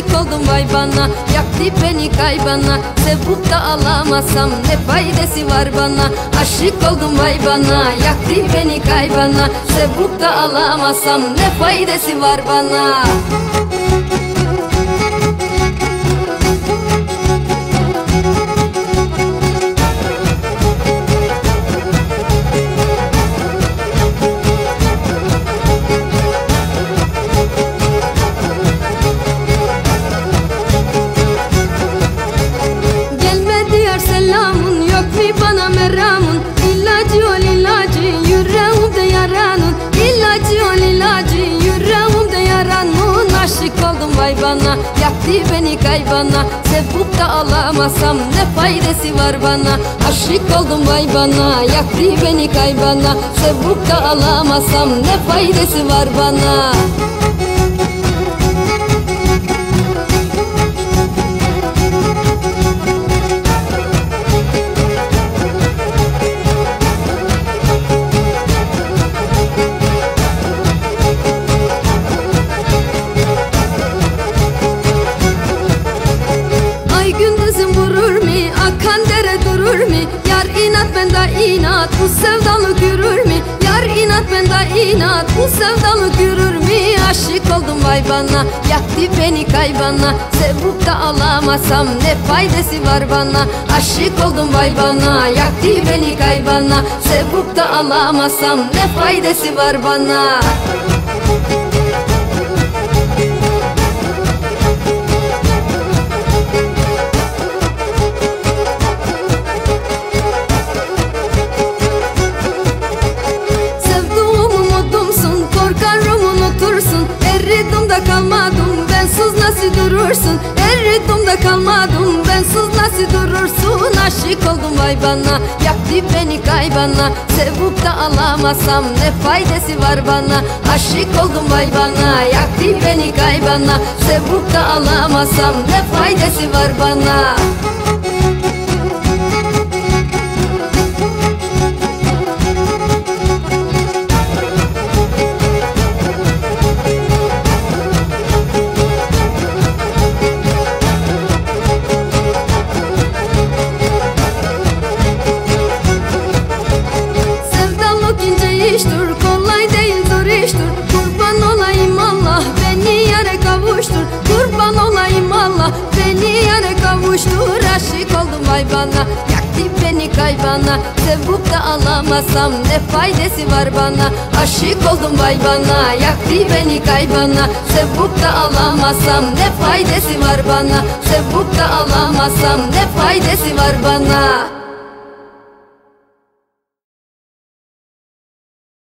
aşık oldum vay bana. Yaktı beni kaybana. Sevup da alamazsam ne faydası var bana? Aşık oldum vay bana. Yaktı beni kaybana. Sevup da alamazsam ne faydası var bana bana yaktı beni kaybana. Sevup da alamazsam ne faydası var bana? Aşık oldum vay bana yaktı beni kaybana. Sevup da alamazsam ne faydası var bana inat Bu sevdalık yürür mü? Yar inat bende inat Bu sevdalık yürür mü? Aşık oldum vay bana Yaktı beni kaybana Sevup da alamasam ne faydası var bana Aşık oldum vay bana Yaktı beni kaybana Sevup da alamasam ne faydası var bana Sevduğum durursun. Eridim de kalmadım Bensiz nasıl durursun? Aşık oldum vay bana. Yaktı beni kaybana Sevup da alamasam Ne faydası var bana? Aşık oldum vay bana. Yaktı beni kaybana Sevup da alamasam Ne faydası var bana kavuştur Aşık oldum vay bana. Yaktı beni kaybana Sevup da alamasam Ne faydası var bana? Aşık oldum vay bana Yaktı beni kaybana. Sevup da alamasam Ne faydası var bana? Sevup da alamasam Ne faydası var bana